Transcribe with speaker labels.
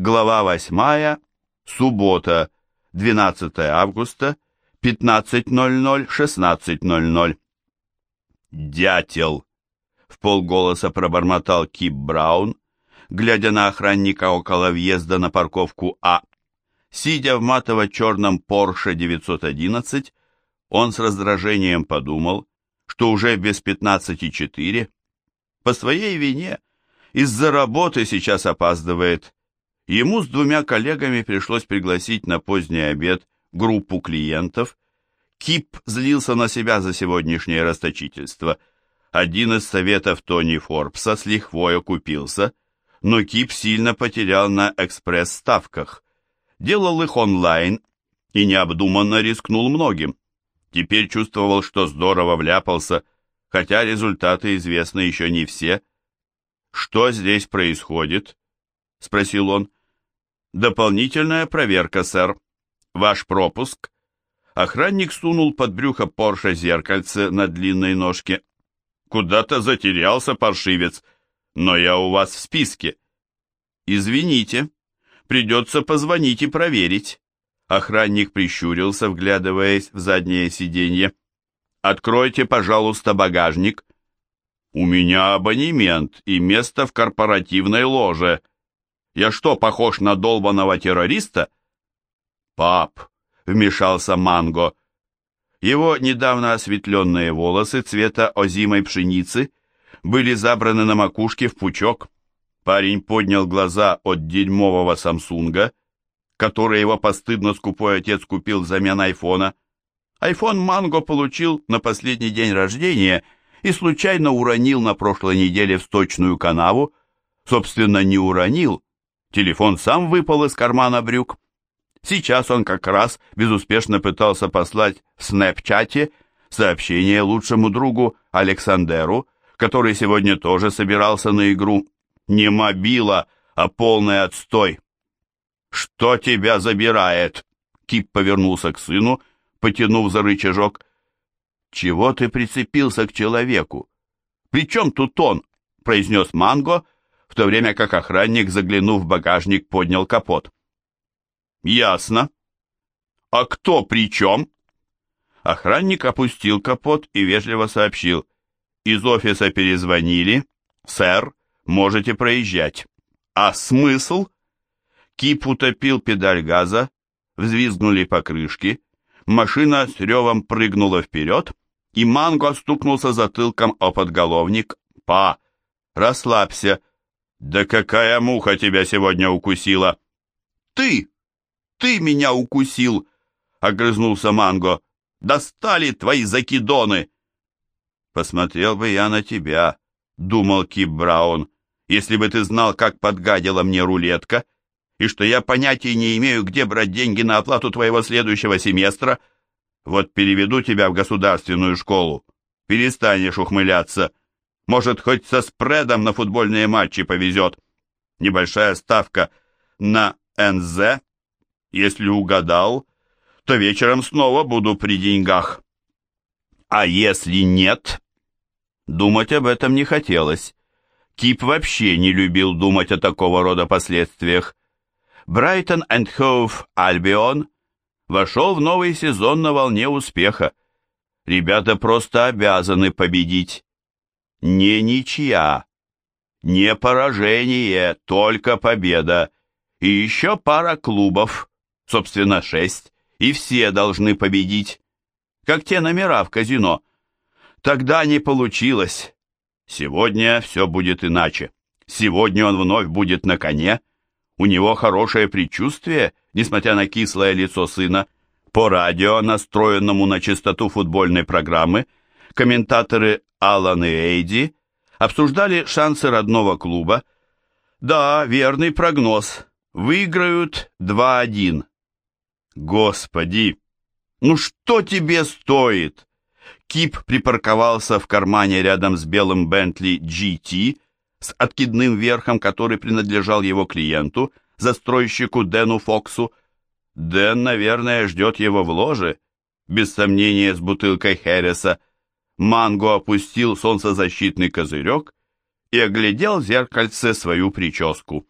Speaker 1: Глава 8. Суббота, 12 августа, 15.00-16.00. «Дятел!» — в полголоса пробормотал Кип Браун, глядя на охранника около въезда на парковку А. Сидя в матово-черном Porsche 911, он с раздражением подумал, что уже без 15.4 по своей вине из-за работы сейчас опаздывает. Ему с двумя коллегами пришлось пригласить на поздний обед группу клиентов. Кип злился на себя за сегодняшнее расточительство. Один из советов Тони Форбса с лихвой окупился, но Кип сильно потерял на экспресс-ставках. Делал их онлайн и необдуманно рискнул многим. Теперь чувствовал, что здорово вляпался, хотя результаты известны еще не все. «Что здесь происходит?» — спросил он. «Дополнительная проверка, сэр. Ваш пропуск». Охранник сунул под брюхо Порше зеркальце на длинной ножке. «Куда-то затерялся, паршивец, но я у вас в списке». «Извините, придется позвонить и проверить». Охранник прищурился, вглядываясь в заднее сиденье. «Откройте, пожалуйста, багажник». «У меня абонемент и место в корпоративной ложе. Я что, похож на долбаного террориста?» «Пап», — вмешался Манго. Его недавно осветленные волосы цвета озимой пшеницы были забраны на макушке в пучок. Парень поднял глаза от дерьмового Самсунга — который его постыдно скупой отец купил взамен айфона. Айфон Манго получил на последний день рождения и случайно уронил на прошлой неделе в сточную канаву. Собственно, не уронил, телефон сам выпал из кармана брюк. Сейчас он как раз безуспешно пытался послать в снэпчате сообщение лучшему другу Александеру, который сегодня тоже собирался на игру. Не мобила, а полный отстой. «Что тебя забирает?» Кип повернулся к сыну, потянув за рычажок. «Чего ты прицепился к человеку? При чем тут он?» произнес Манго, в то время как охранник, заглянув в багажник, поднял капот. «Ясно. А кто при чем?» Охранник опустил капот и вежливо сообщил. «Из офиса перезвонили. Сэр, можете проезжать». «А смысл?» Кип утопил педаль газа, взвизгнули покрышки, машина с ревом прыгнула вперед, и Манго стукнулся затылком о подголовник. «Па, расслабься!» «Да какая муха тебя сегодня укусила?» «Ты! Ты меня укусил!» — огрызнулся Манго. «Достали твои закидоны!» «Посмотрел бы я на тебя», — думал Кип Браун, «если бы ты знал, как подгадила мне рулетка» и что я понятия не имею, где брать деньги на оплату твоего следующего семестра, вот переведу тебя в государственную школу. Перестанешь ухмыляться. Может, хоть со спредом на футбольные матчи повезет. Небольшая ставка на НЗ. Если угадал, то вечером снова буду при деньгах. А если нет? Думать об этом не хотелось. Кип вообще не любил думать о такого рода последствиях. Брайтон энд Хоув Альбион вошел в новый сезон на волне успеха. Ребята просто обязаны победить. Не ничья, не поражение, только победа. И еще пара клубов, собственно шесть, и все должны победить. Как те номера в казино. Тогда не получилось. Сегодня все будет иначе. Сегодня он вновь будет на коне, у него хорошее предчувствие, несмотря на кислое лицо сына. По радио, настроенному на частоту футбольной программы, комментаторы Алан и Эйди обсуждали шансы родного клуба. Да, верный прогноз. Выиграют 2-1. Господи, ну что тебе стоит? Кип припарковался в кармане рядом с белым Бентли GT, с откидным верхом, который принадлежал его клиенту, застройщику Дэну Фоксу. Дэн, наверное, ждет его в ложе, без сомнения, с бутылкой Херреса. Манго опустил солнцезащитный козырек и оглядел в зеркальце свою прическу.